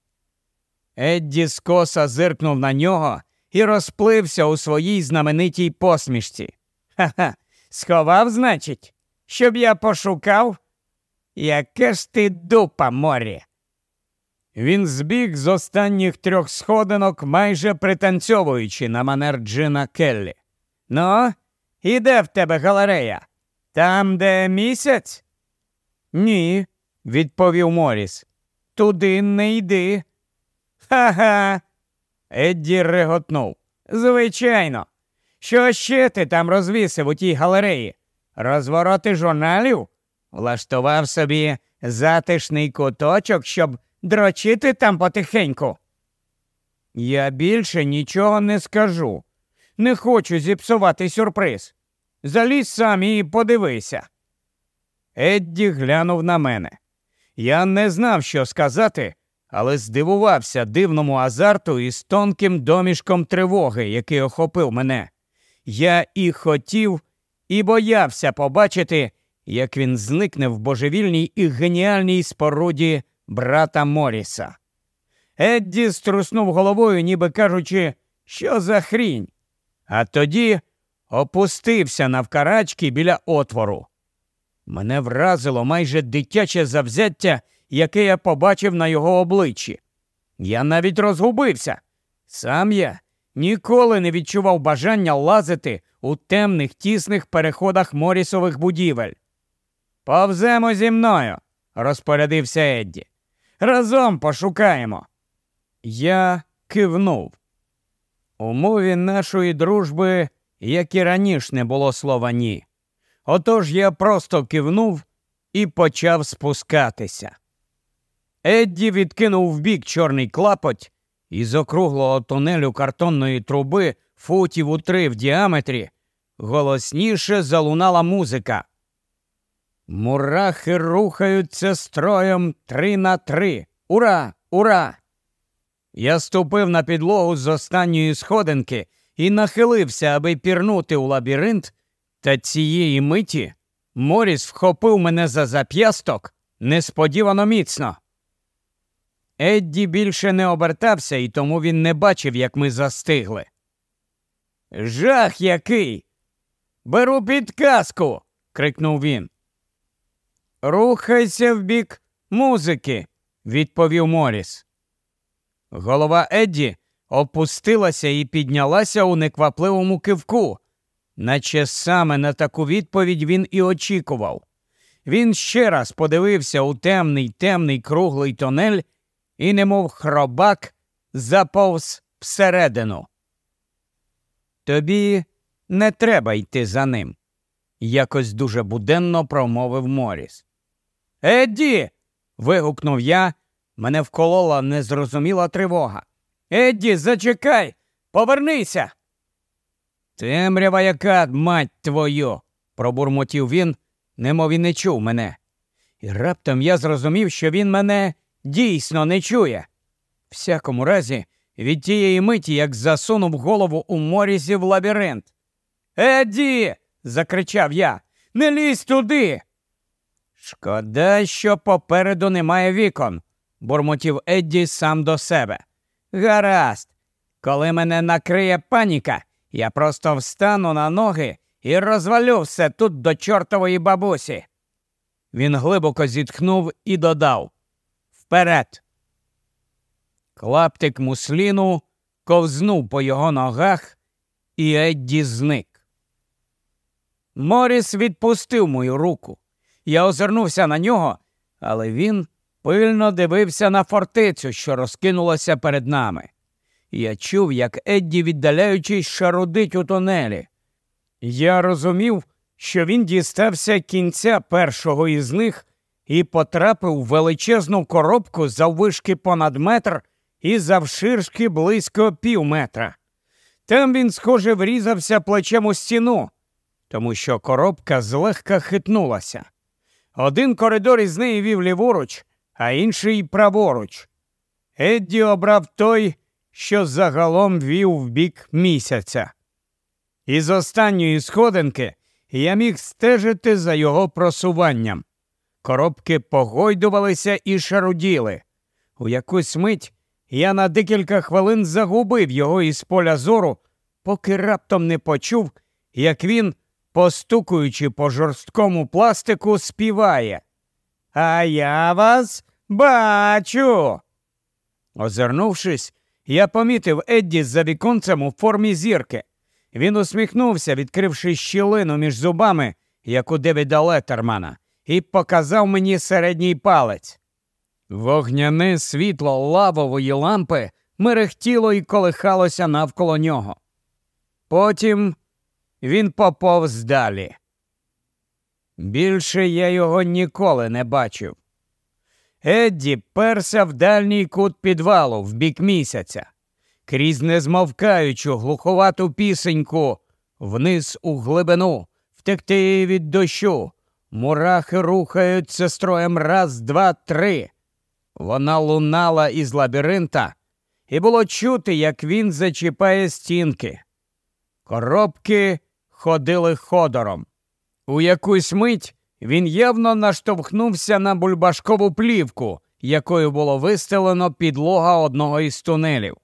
Едді скоса зиркнув на нього і розплився у своїй знаменитій посмішці. Ха ха, сховав, значить, щоб я пошукав? Яке ж ти дупа морі. Він збіг з останніх трьох сходинок, майже пританцьовуючи на манер Джина Келлі. Ну, і де в тебе галерея? Там, де місяць? Ні, відповів Моріс. Туди не йди. Ха-ха. Едді реготнув. Звичайно. Що ще ти там розвісив у тій галереї? Розвороти журналів? Влаштував собі затишний куточок, щоб дрочити там потихеньку. Я більше нічого не скажу. Не хочу зіпсувати сюрприз. Залізь сам і подивися. Едді глянув на мене. Я не знав, що сказати, але здивувався дивному азарту із тонким домішком тривоги, який охопив мене. Я і хотів, і боявся побачити, як він зникне в божевільній і геніальній споруді брата Моріса. Едді струснув головою, ніби кажучи, що за хрінь, а тоді опустився навкарачки біля отвору. Мене вразило майже дитяче завзяття, яке я побачив на його обличчі. Я навіть розгубився. Сам я ніколи не відчував бажання лазити у темних тісних переходах морісових будівель. Повземо зі мною, розпорядився Едді. Разом пошукаємо. Я кивнув. У мові нашої дружби, як і раніше не було слова ні. Отож я просто кивнув і почав спускатися. Едді відкинув вбік чорний клапоть, і з округлого тунелю картонної труби футів у три в діаметрі голосніше залунала музика. Мурахи рухаються строєм три на три. Ура! Ура! Я ступив на підлогу з останньої сходинки і нахилився, аби пірнути у лабіринт, та цієї миті Моріс вхопив мене за зап'ясток несподівано міцно. Едді більше не обертався, і тому він не бачив, як ми застигли. Жах який. Беру підказку. крикнув він. Рухайся в бік музики, відповів Моріс. Голова Едді опустилася і піднялася у неквапливому кивку, наче саме на таку відповідь він і очікував. Він ще раз подивився у темний темний круглий тонель і, немов хробак, заповз всередину. Тобі не треба йти за ним, якось дуже буденно промовив Моріс. Едді. вигукнув я, мене вколола незрозуміла тривога. Едді, зачекай, повернися. Темрява яка, мать твою, пробурмотів він, немов і не чув мене. І раптом я зрозумів, що він мене дійсно не чує. Всякому разі, від тієї миті, як засунув голову у морізі в лабіринт. Едді. закричав я. Не лізь туди. Шкода, що попереду немає вікон, бурмотів Едді сам до себе. Гаразд, коли мене накриє паніка, я просто встану на ноги і розвалю все тут до чортової бабусі. Він глибоко зітхнув і додав Вперед. Клаптик мусліну ковзнув по його ногах, і Едді зник. Моріс відпустив мою руку. Я озирнувся на нього, але він пильно дивився на фортецю, що розкинулася перед нами. Я чув, як Едді, віддаляючись, шарудить у тунелі. Я розумів, що він дістався кінця першого із них і потрапив в величезну коробку заввишки понад метр і завширшки близько пів метра. Там він, схоже, врізався плечем у стіну, тому що коробка злегка хитнулася. Один коридор із неї вів ліворуч, а інший праворуч. Едді обрав той, що загалом вів в бік місяця. Із останньої сходинки я міг стежити за його просуванням. Коробки погойдувалися і шаруділи. У якусь мить я на декілька хвилин загубив його із поля зору, поки раптом не почув, як він, постукуючи по жорсткому пластику, співає. А я вас бачу. Озирнувшись, я помітив Едді за віконцем у формі зірки. Він усміхнувся, відкривши щілину між зубами, як у Девіда Леттермана, і показав мені середній палець. Вогняне світло лавової лампи мерехтіло і колихалося навколо нього. Потім він поповз далі. Більше я його ніколи не бачив. Едді перся в дальній кут підвалу в бік місяця, крізь незмовкаючу глуховату пісеньку, вниз у глибину, втекти від дощу. Мурахи рухаються строєм раз, два, три. Вона лунала із лабіринта, і було чути, як він зачіпає стінки. Коробки ходили ходором. У якусь мить він явно наштовхнувся на бульбашкову плівку, якою було вистелено підлога одного із тунелів.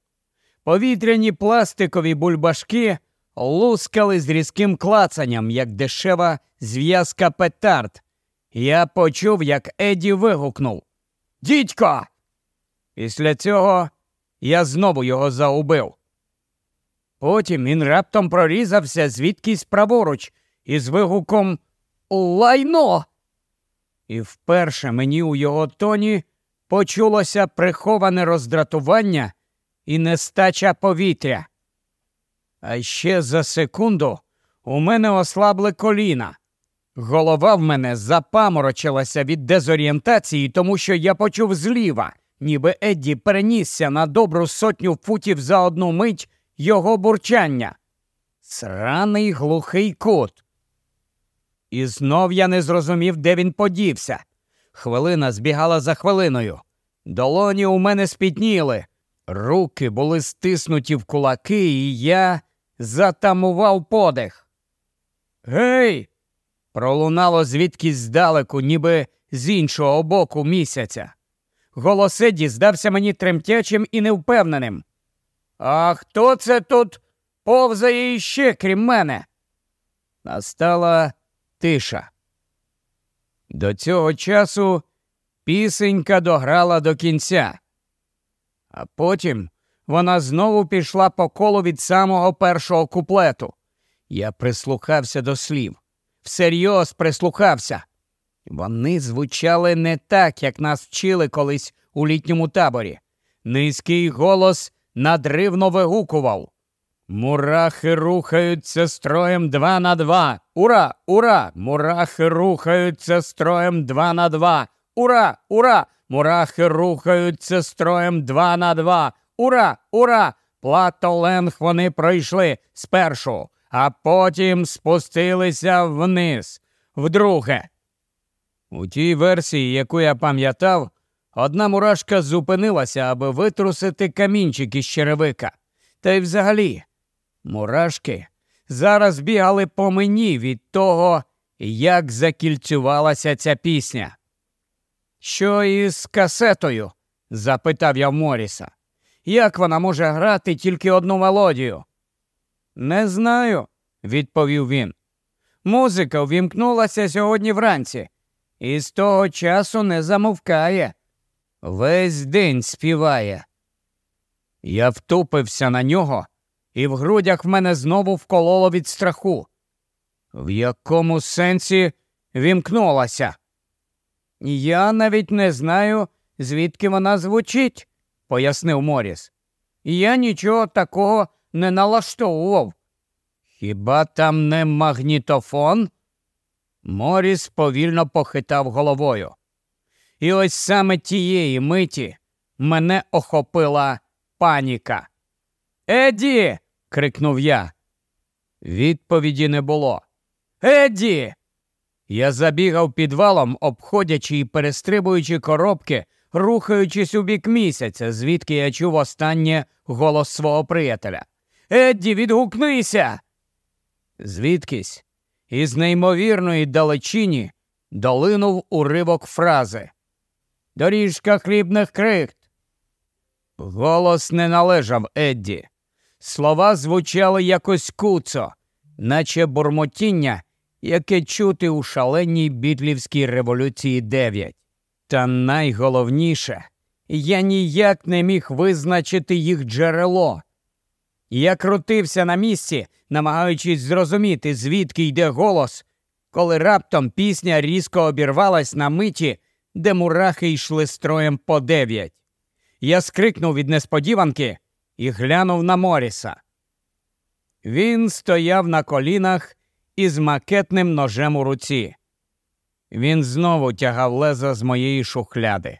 Повітряні пластикові бульбашки лускали з різким клацанням, як дешева зв'язка петард. Я почув, як Еді вигукнув Дідько! Після цього я знову його заубив. Потім він раптом прорізався звідкись праворуч із вигуком Лайно. І вперше мені у його тоні почулося приховане роздратування і нестача повітря. А ще за секунду у мене ослабли коліна. Голова в мене запаморочилася від дезорієнтації, тому що я почув зліва, ніби Едді перенісся на добру сотню футів за одну мить його бурчання. Сраний глухий кут. І знов я не зрозумів, де він подівся. Хвилина збігала за хвилиною. Долоні у мене спітніли, руки були стиснуті в кулаки, і я затамував подих. Гей! Пролунало звідкись здалеку, ніби з іншого боку місяця. Голос Еді здався мені тремтячим і невпевненим. А хто це тут повзає іще, крім мене. Настала тиша. До цього часу пісенька дограла до кінця, а потім вона знову пішла по колу від самого першого куплету. Я прислухався до слів, всерйоз прислухався. Вони звучали не так, як нас вчили колись у літньому таборі. Низький голос надривно вигукував. Мурахи рухаються строєм два на два. Ура! Ура! Мурахи рухаються строєм два на два. Ура! Ура! Мурахи рухаються строєм два на два. Ура! Ура! Платоленг вони пройшли спершу, а потім спустилися вниз. Вдруге. У тій версії, яку я пам'ятав, одна мурашка зупинилася, аби витрусити камінчик із черевика. Та й взагалі, мурашки зараз бігали по мені від того, як закільцювалася ця пісня. Що із касетою? запитав я в Моріса. Як вона може грати тільки одну мелодію? Не знаю, відповів він. Музика увімкнулася сьогодні вранці, і з того часу не замовкає. Весь день співає. Я втупився на нього, і в грудях мене знову вкололо від страху. В якому сенсі вімкнулася? Я навіть не знаю, звідки вона звучить, пояснив Моріс. Я нічого такого не налаштовував. Хіба там не магнітофон? Моріс повільно похитав головою. І ось саме тієї миті мене охопила паніка. Еді. крикнув я. Відповіді не було. Еді. Я забігав підвалом, обходячи і перестрибуючи коробки, рухаючись у бік місяця, звідки я чув останнє голос свого приятеля. Едді, відгукнися. Звідкись, із неймовірної далечині долинув уривок фрази. Доріжка хлібних крихт. Голос не належав Едді. Слова звучали якось куцо, наче бурмотіння, яке чути у шаленій бітлівській революції 9. Та найголовніше, я ніяк не міг визначити їх джерело. Я крутився на місці, намагаючись зрозуміти, звідки йде голос, коли раптом пісня різко обірвалась на миті, де мурахи йшли строєм по дев'ять. Я скрикнув від несподіванки і глянув на Моріса. Він стояв на колінах із макетним ножем у руці. Він знову тягав леза з моєї шухляди.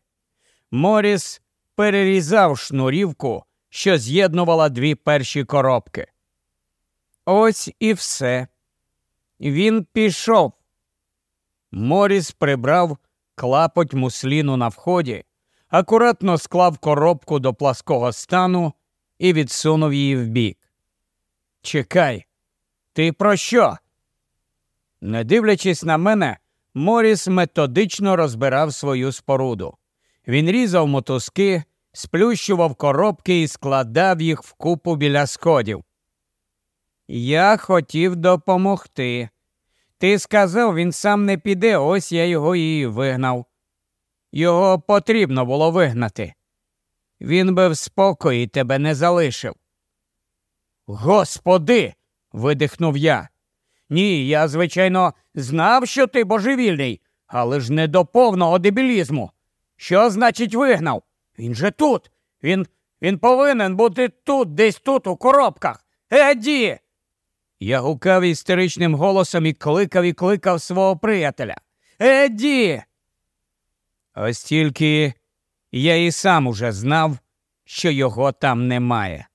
Моріс перерізав шнурівку, що з'єднувала дві перші коробки. Ось і все. Він пішов. Моріс прибрав клапоть мусліну на вході, акуратно склав коробку до плаского стану і відсунув її вбік. Чекай, ти про що? Не дивлячись на мене, Моріс методично розбирав свою споруду. Він різав мотузки, сплющував коробки і складав їх в купу біля сходів. Я хотів допомогти. Ти сказав, він сам не піде, ось я його і вигнав. Його потрібно було вигнати. Він би в спокої тебе не залишив. Господи. видихнув я. Ні, я, звичайно, знав, що ти божевільний, але ж не до повного дебілізму. Що значить вигнав? Він же тут. Він він повинен бути тут, десь тут, у коробках. Еді. Я гукав істеричним голосом і кликав і кликав свого приятеля. Еді. Ось тільки я і сам уже знав, що його там немає.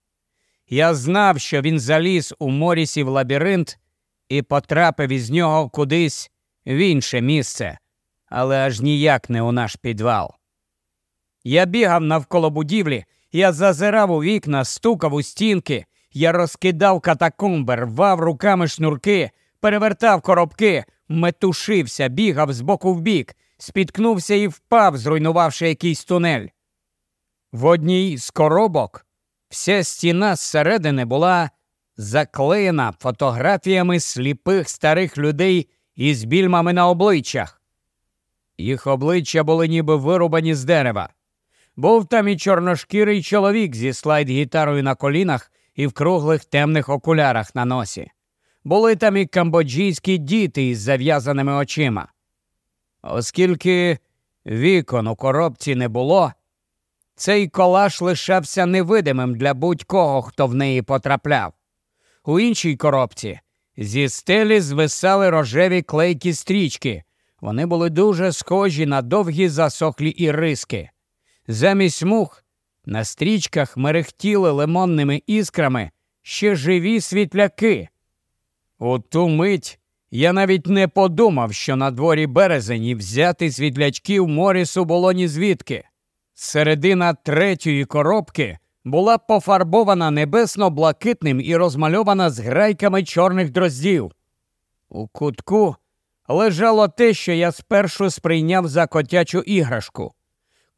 Я знав, що він заліз у морісі в лабіринт і потрапив із нього кудись в інше місце, але аж ніяк не у наш підвал. Я бігав навколо будівлі, я зазирав у вікна, стукав у стінки, я розкидав катакомби, рвав руками шнурки, перевертав коробки, метушився, бігав з боку в бік, спіткнувся і впав, зруйнувавши якийсь тунель. В одній з коробок вся стіна зсередини була заклеєна фотографіями сліпих старих людей із більмами на обличчях. Їх обличчя були ніби вирубані з дерева. Був там і чорношкірий чоловік зі слайд-гітарою на колінах і в круглих темних окулярах на носі. Були там і камбоджійські діти із зав'язаними очима. Оскільки вікон у коробці не було, цей колаж лишався невидимим для будь-кого, хто в неї потрапляв. У іншій коробці зі стелі звисали рожеві клейкі стрічки. Вони були дуже схожі на довгі засохлі іриски. Замість мух на стрічках мерехтіли лимонними іскрами ще живі світляки. У ту мить я навіть не подумав, що на дворі березень і взяти світлячків Морісу було ні звідки. Середина третьої коробки була пофарбована небесно-блакитним і розмальована з грайками чорних дроздів. У кутку лежало те, що я спершу сприйняв за котячу іграшку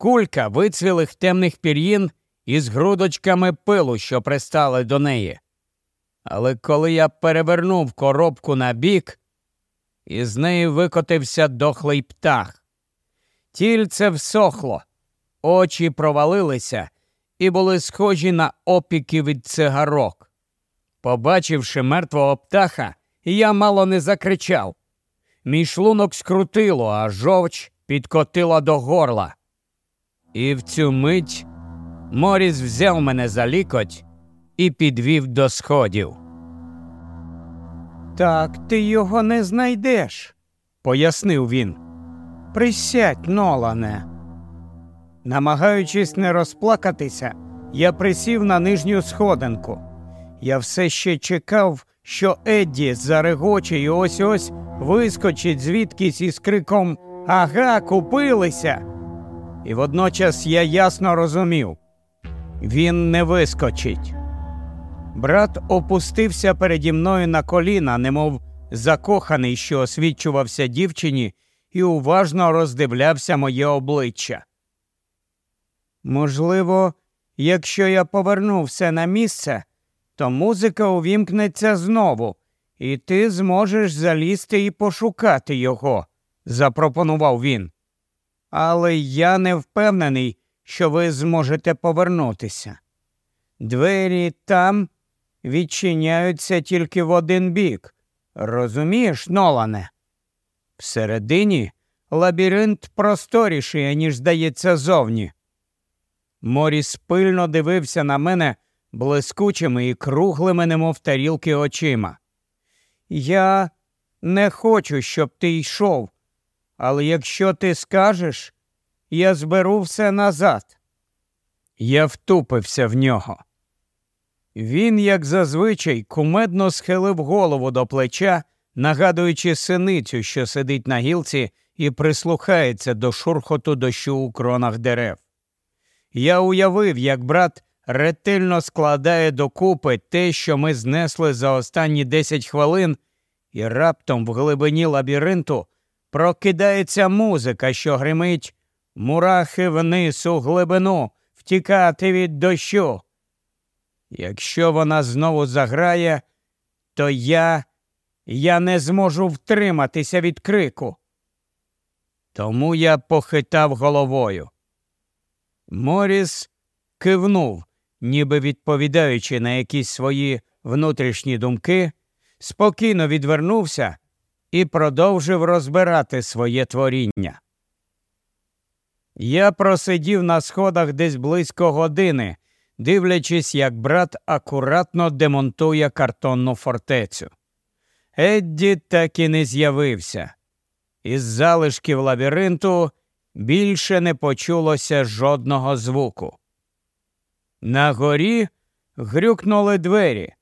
кулька вицвілих темних пір'їн із грудочками пилу, що пристали до неї. Але коли я перевернув коробку на бік, із неї викотився дохлий птах. Тільце всохло, очі провалилися і були схожі на опіки від цигарок. Побачивши мертвого птаха, я мало не закричав. Мій шлунок скрутило, а жовч підкотила до горла. І в цю мить Моріс взяв мене за лікоть і підвів до сходів. Так ти його не знайдеш, пояснив він. Присядь, Нолане. Намагаючись не розплакатися, я присів на нижню сходинку. Я все ще чекав, що Едді зарегоче і ось ось вискочить звідкись із криком Ага, купилися. І водночас я ясно розумів він не вискочить. Брат опустився переді мною на коліна, немов закоханий, що освічувався дівчині, і уважно роздивлявся моє обличчя. Можливо, якщо я поверну все на місце, то музика увімкнеться знову, і ти зможеш залізти і пошукати його, запропонував він. Але я не впевнений, що ви зможете повернутися. Двері там відчиняються тільки в один бік. Розумієш, Нолане? Всередині лабіринт просторіший, ніж здається зовні. Моріс пильно дивився на мене блискучими і круглими, немов тарілки очима. Я не хочу, щоб ти йшов, але якщо ти скажеш, я зберу все назад. Я втупився в нього. Він, як зазвичай, кумедно схилив голову до плеча, нагадуючи синицю, що сидить на гілці і прислухається до шурхоту дощу у кронах дерев. Я уявив, як брат ретельно складає докупи те, що ми знесли за останні десять хвилин, і раптом в глибині лабіринту прокидається музика, що гримить мурахи вниз у глибину, втікати від дощу. Якщо вона знову заграє, то я я не зможу втриматися від крику. Тому я похитав головою. Моріс кивнув, ніби відповідаючи на якісь свої внутрішні думки, спокійно відвернувся і продовжив розбирати своє творіння. Я просидів на сходах десь близько години, дивлячись, як брат акуратно демонтує картонну фортецю. Едді так і не з'явився. Із залишків лабіринту більше не почулося жодного звуку. На горі грюкнули двері.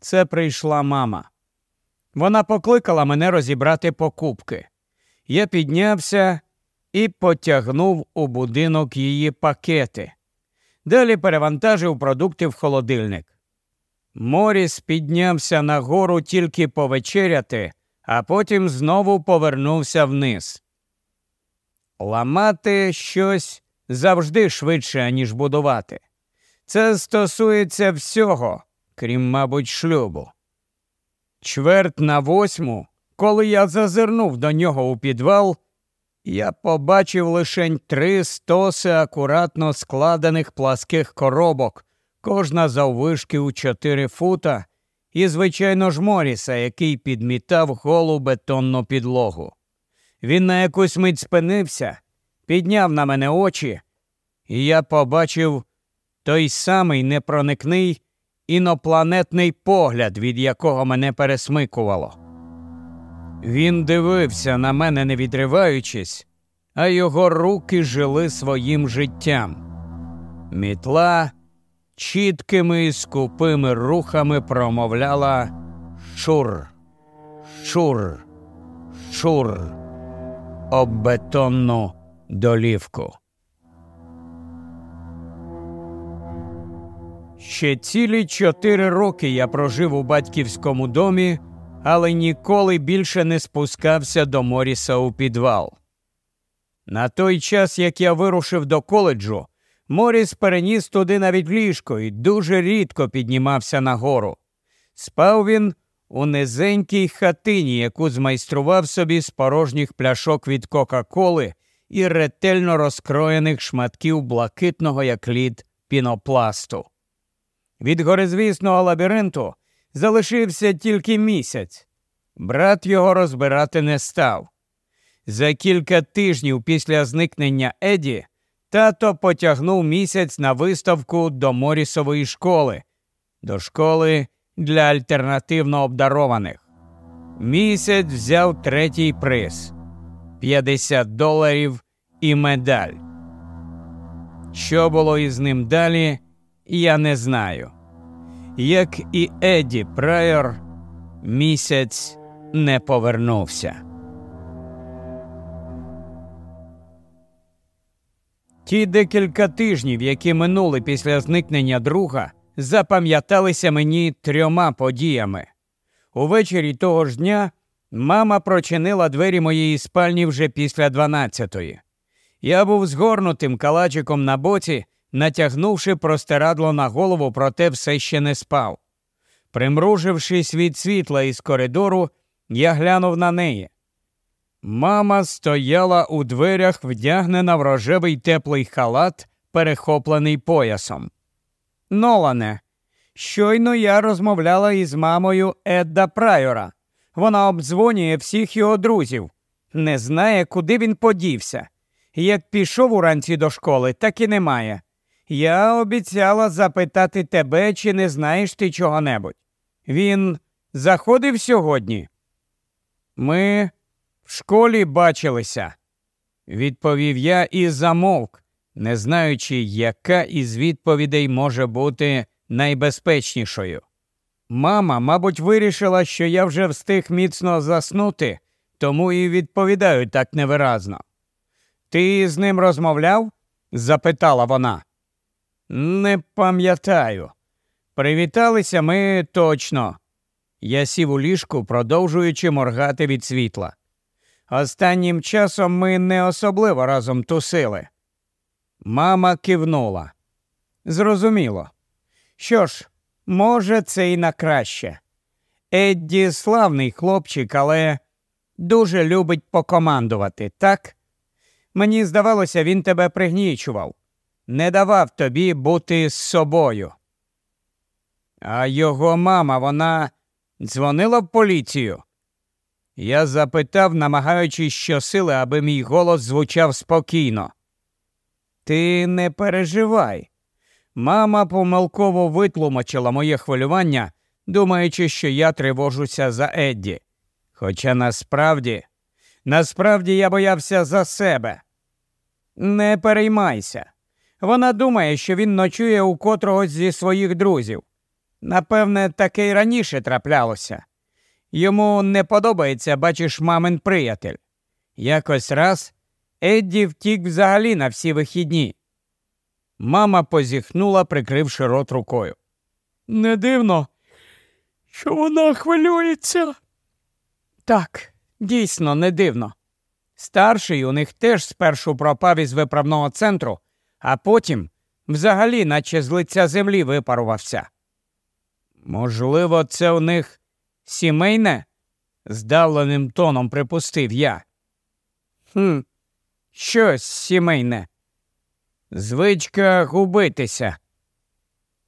Це прийшла мама. Вона покликала мене розібрати покупки. Я піднявся і потягнув у будинок її пакети. Далі перевантажив продукти в холодильник. Моріс піднявся нагору тільки повечеряти, а потім знову повернувся вниз. Ламати щось завжди швидше, ніж будувати. Це стосується всього, крім, мабуть, шлюбу. Чверть на восьму, коли я зазирнув до нього у підвал, я побачив лише три стоси акуратно складених пласких коробок, кожна заввишки у чотири фута, і, звичайно ж, Моріса, який підмітав голу бетонну підлогу. Він на якусь мить спинився, підняв на мене очі, і я побачив той самий непроникний інопланетний погляд, від якого мене пересмикувало. Він дивився на мене, не відриваючись, а його руки жили своїм життям. Мітла чіткими і скупими рухами промовляла шур, шур, шур об бетонну долівку. Ще цілі чотири роки я прожив у батьківському домі, але ніколи більше не спускався до Моріса у підвал. На той час, як я вирушив до коледжу, Моріс переніс туди навіть ліжко і дуже рідко піднімався нагору. Спав він у низенькій хатині, яку змайстрував собі з порожніх пляшок від Кока-Коли і ретельно розкроєних шматків блакитного як лід пінопласту. Від горизвісного лабіринту залишився тільки місяць. Брат його розбирати не став. За кілька тижнів після зникнення Еді тато потягнув місяць на виставку до Морісової школи, до школи для альтернативно обдарованих. Місяць взяв третій приз 50 доларів і медаль. Що було із ним далі, я не знаю. Як і Еді Прайор, місяць не повернувся. Ті декілька тижнів, які минули після зникнення друга, запам'яталися мені трьома подіями. Увечері того ж дня мама прочинила двері моєї спальні вже після дванадцятої. Я був згорнутим калачиком на боці, натягнувши простирадло на голову, проте все ще не спав. Примружившись від світла із коридору, я глянув на неї. Мама стояла у дверях, вдягнена в рожевий теплий халат, перехоплений поясом. Нолане, щойно я розмовляла із мамою Едда Прайора. Вона обдзвонює всіх його друзів, не знає, куди він подівся. Як пішов уранці до школи, так і немає. Я обіцяла запитати тебе, чи не знаєш ти чого-небудь. Він заходив сьогодні? Ми в школі бачилися, відповів я і замовк, не знаючи, яка із відповідей може бути найбезпечнішою. Мама, мабуть, вирішила, що я вже встиг міцно заснути, тому і відповідаю так невиразно. Ти з ним розмовляв? запитала вона. Не пам'ятаю. Привіталися ми точно. Я сів у ліжку, продовжуючи моргати від світла. Останнім часом ми не особливо разом тусили. Мама кивнула. Зрозуміло. Що ж, може, це і на краще. Едді славний хлопчик, але дуже любить покомандувати, так? Мені здавалося, він тебе пригнічував, не давав тобі бути з собою. А його мама, вона дзвонила в поліцію. Я запитав, намагаючись щосили, аби мій голос звучав спокійно. Ти не переживай. Мама помилково витлумачила моє хвилювання, думаючи, що я тривожуся за Едді. Хоча насправді, насправді я боявся за себе. Не переймайся. Вона думає, що він ночує у котрогось зі своїх друзів. Напевне, таке й раніше траплялося. Йому не подобається, бачиш, мамин приятель. Якось раз Едді втік взагалі на всі вихідні. Мама позіхнула, прикривши рот рукою. Не дивно, що вона хвилюється. Так, дійсно, не дивно. Старший у них теж спершу пропав із виправного центру, а потім взагалі, наче з лиця землі випарувався. Можливо, це у них сімейне? здавленим тоном припустив я. «Хм, Щось сімейне. Звичка губитися,